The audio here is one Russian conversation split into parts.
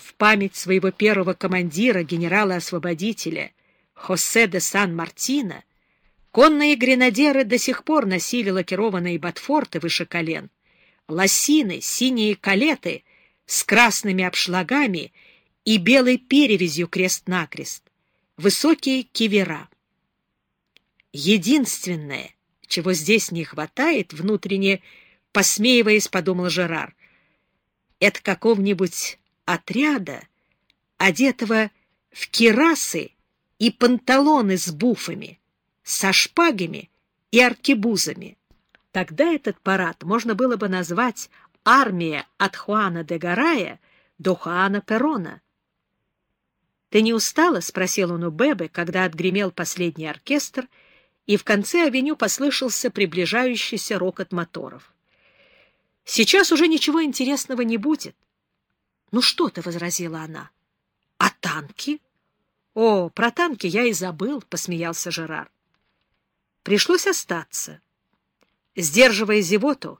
в память своего первого командира, генерала-освободителя Хосе де Сан-Мартино, конные гренадеры до сих пор носили лакированные ботфорты выше колен, лосины, синие калеты с красными обшлагами и белой перевязью крест-накрест, высокие кивера. Единственное, чего здесь не хватает, внутренне посмеиваясь, подумал Жерар, это какого-нибудь отряда, одетого в кирасы и панталоны с буфами, со шпагами и аркебузами. Тогда этот парад можно было бы назвать «Армия от Хуана де Гарая до Хуана Перона». «Ты не устала?» — спросил он у Бебы, когда отгремел последний оркестр, и в конце авеню послышался приближающийся рокот моторов. «Сейчас уже ничего интересного не будет». «Ну что ты?» — возразила она. «А танки?» «О, про танки я и забыл», — посмеялся Жерар. Пришлось остаться. Сдерживая зевоту,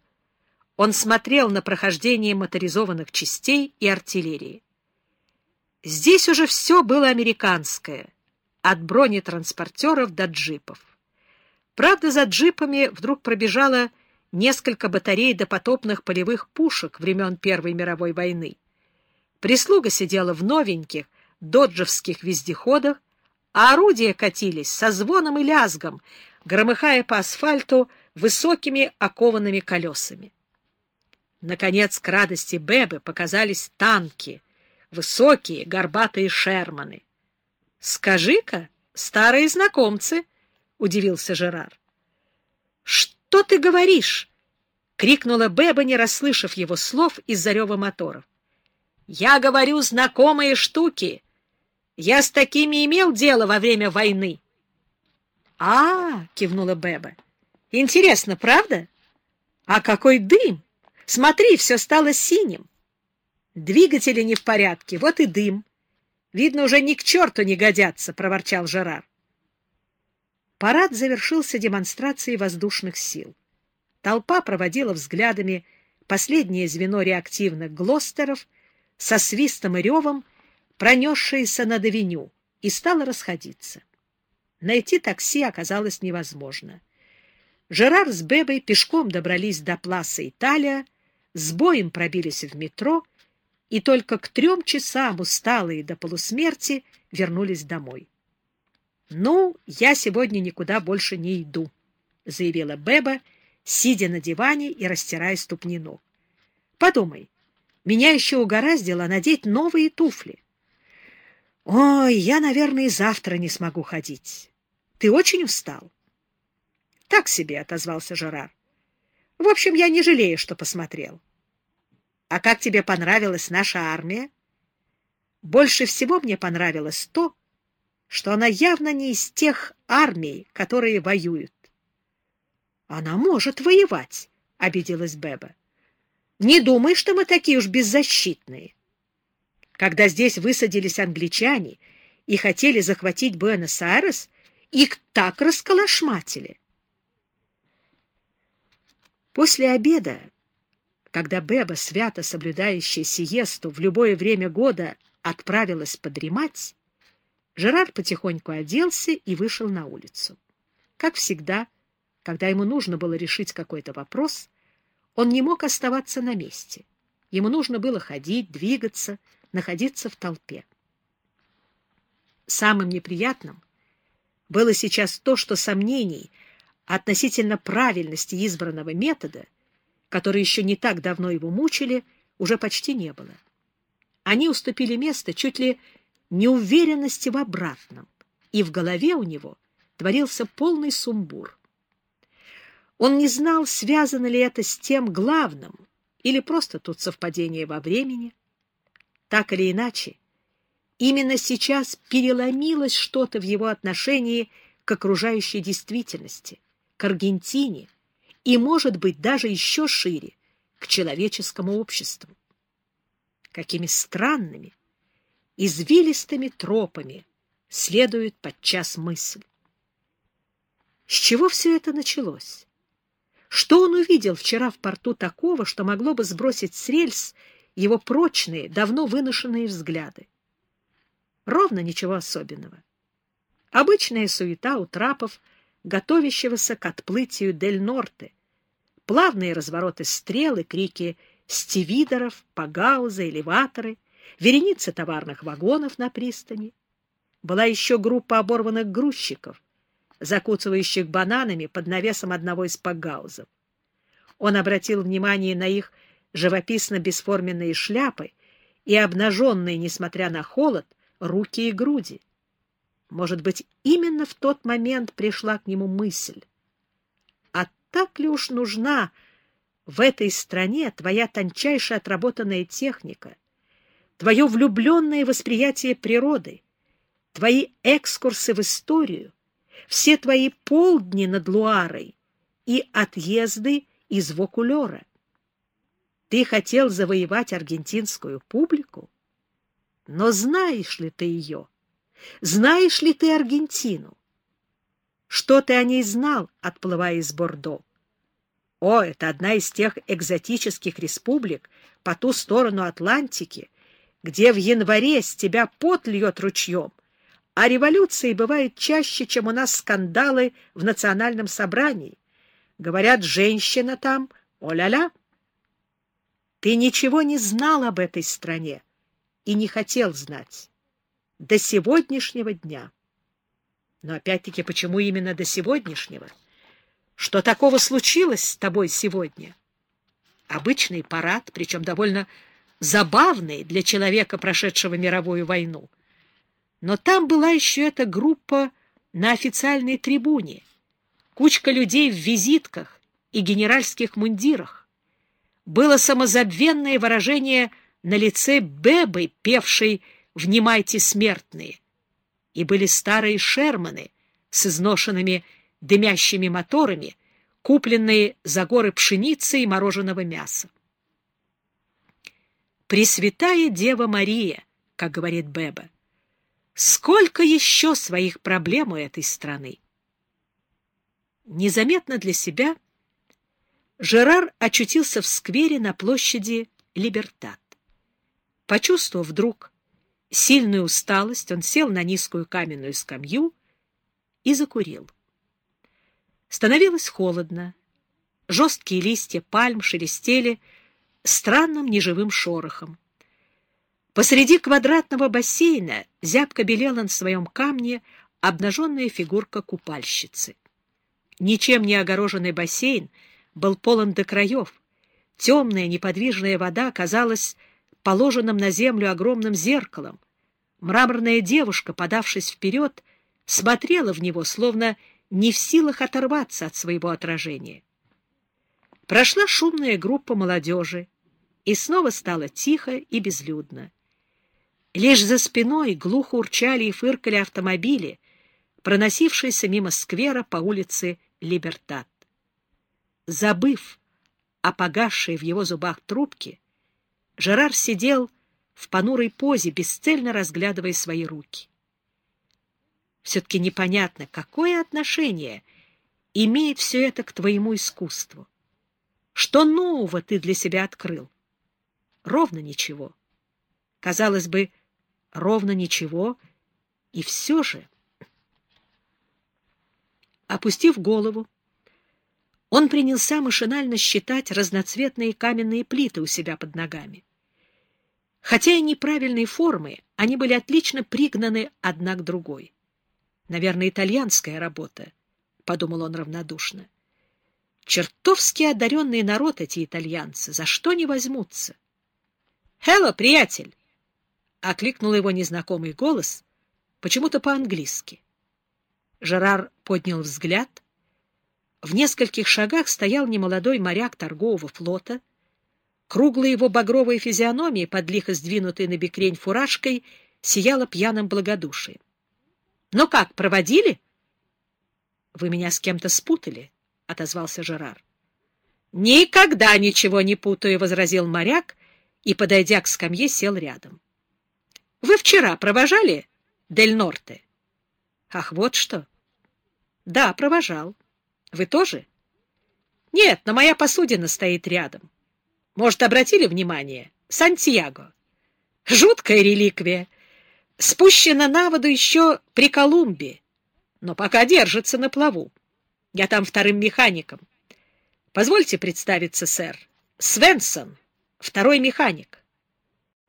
он смотрел на прохождение моторизованных частей и артиллерии. Здесь уже все было американское, от бронетранспортеров до джипов. Правда, за джипами вдруг пробежало несколько батарей допотопных полевых пушек времен Первой мировой войны. Прислуга сидела в новеньких доджевских вездеходах, а орудия катились со звоном и лязгом, громыхая по асфальту высокими окованными колесами. Наконец, к радости Бебы показались танки, высокие горбатые шерманы. — Скажи-ка, старые знакомцы, — удивился Жерар. — Что ты говоришь? — крикнула Беба, не расслышав его слов из-за рева моторов. — Я говорю знакомые штуки. Я с такими имел дело во время войны. — А, — кивнула Беба, — интересно, правда? А какой дым! Смотри, все стало синим. Двигатели не в порядке, вот и дым. Видно, уже ни к черту не годятся, — проворчал Жерар. Парад завершился демонстрацией воздушных сил. Толпа проводила взглядами последнее звено реактивных глостеров со свистом и ревом, пронесшееся над авеню, и стала расходиться. Найти такси оказалось невозможно. Жерар с Бебой пешком добрались до Пласа Италия, с боем пробились в метро и только к трем часам, усталые до полусмерти, вернулись домой. — Ну, я сегодня никуда больше не иду, — заявила Беба, сидя на диване и растирая ступни ног. — Подумай, меня еще угораздило надеть новые туфли. — Ой, я, наверное, и завтра не смогу ходить. Ты очень устал? — Так себе, — отозвался Жерар. В общем, я не жалею, что посмотрел. А как тебе понравилась наша армия? Больше всего мне понравилось то, что она явно не из тех армий, которые воюют. Она может воевать, — обиделась Беба. Не думай, что мы такие уж беззащитные. Когда здесь высадились англичане и хотели захватить Буэнос-Айрес, их так расколошматили. После обеда, когда Беба, свято соблюдающая сиесту, в любое время года отправилась подремать, Жерар потихоньку оделся и вышел на улицу. Как всегда, когда ему нужно было решить какой-то вопрос, он не мог оставаться на месте. Ему нужно было ходить, двигаться, находиться в толпе. Самым неприятным было сейчас то, что сомнений — относительно правильности избранного метода, который еще не так давно его мучили, уже почти не было. Они уступили место чуть ли неуверенности в обратном, и в голове у него творился полный сумбур. Он не знал, связано ли это с тем главным, или просто тут совпадение во времени. Так или иначе, именно сейчас переломилось что-то в его отношении к окружающей действительности — к Аргентине и, может быть, даже еще шире, к человеческому обществу. Какими странными, извилистыми тропами следует подчас мысль. С чего все это началось? Что он увидел вчера в порту такого, что могло бы сбросить с рельс его прочные, давно выношенные взгляды. Ровно ничего особенного. Обычная суета у трапов, готовящегося к отплытию Дель-Норте, плавные развороты стрел и крики стивидоров, погауза, элеваторы, вереница товарных вагонов на пристани. Была еще группа оборванных грузчиков, закуцывающих бананами под навесом одного из погаузов. Он обратил внимание на их живописно бесформенные шляпы и обнаженные, несмотря на холод, руки и груди. Может быть, именно в тот момент пришла к нему мысль. А так ли уж нужна в этой стране твоя тончайшая отработанная техника, твое влюбленное восприятие природы, твои экскурсы в историю, все твои полдни над Луарой и отъезды из Вокулера? Ты хотел завоевать аргентинскую публику? Но знаешь ли ты ее? Знаешь ли ты Аргентину? Что ты о ней знал, отплывая из Бордо? О, это одна из тех экзотических республик по ту сторону Атлантики, где в январе с тебя пот льет ручьем, а революции бывают чаще, чем у нас скандалы в национальном собрании. Говорят, женщина там, о-ля-ля. Ты ничего не знал об этой стране и не хотел знать. До сегодняшнего дня. Но опять-таки, почему именно до сегодняшнего? Что такого случилось с тобой сегодня? Обычный парад, причем довольно забавный для человека, прошедшего мировую войну. Но там была еще эта группа на официальной трибуне, кучка людей в визитках и генеральских мундирах. Было самозабвенное выражение на лице Бебы, певшей «Внимайте, смертные», и были старые шерманы с изношенными дымящими моторами, купленные за горы пшеницы и мороженого мяса. «Пресвятая Дева Мария», как говорит Беба, сколько еще своих проблем у этой страны? Незаметно для себя – Жерар очутился в сквере на площади Либертат. Почувствовав вдруг сильную усталость, он сел на низкую каменную скамью и закурил. Становилось холодно. Жесткие листья пальм шелестели странным неживым шорохом. Посреди квадратного бассейна зябко белела на своем камне обнаженная фигурка купальщицы. Ничем не огороженный бассейн — был полон до краев. Темная неподвижная вода казалась положенным на землю огромным зеркалом. Мраморная девушка, подавшись вперед, смотрела в него, словно не в силах оторваться от своего отражения. Прошла шумная группа молодежи, и снова стало тихо и безлюдно. Лишь за спиной глухо урчали и фыркали автомобили, проносившиеся мимо сквера по улице Либертат. Забыв о погасшей в его зубах трубке, Жерар сидел в понурой позе, бесцельно разглядывая свои руки. Все-таки непонятно, какое отношение имеет все это к твоему искусству. Что нового ты для себя открыл? Ровно ничего. Казалось бы, ровно ничего, и все же... Опустив голову, он принялся машинально считать разноцветные каменные плиты у себя под ногами. Хотя и неправильной формы, они были отлично пригнаны одна к другой. Наверное, итальянская работа, — подумал он равнодушно. Чертовски одаренный народ эти итальянцы, за что не возьмутся? «Хелло, приятель!» — окликнул его незнакомый голос, почему-то по-английски. Жерар поднял взгляд — в нескольких шагах стоял немолодой моряк торгового флота. Круглая его багровая физиономия, под лихо сдвинутой на бекрень фуражкой, сияла пьяным благодушием. — Ну как, проводили? — Вы меня с кем-то спутали, — отозвался Жерар. — Никогда ничего не путаю, — возразил моряк и, подойдя к скамье, сел рядом. — Вы вчера провожали Дель Норте? — Ах, вот что! — Да, провожал. Вы тоже? Нет, но моя посудина стоит рядом. Может, обратили внимание? Сантьяго. Жуткая реликвия. Спущена на воду еще при Колумбии, но пока держится на плаву. Я там вторым механиком. Позвольте представиться, сэр. Свенсон, второй механик.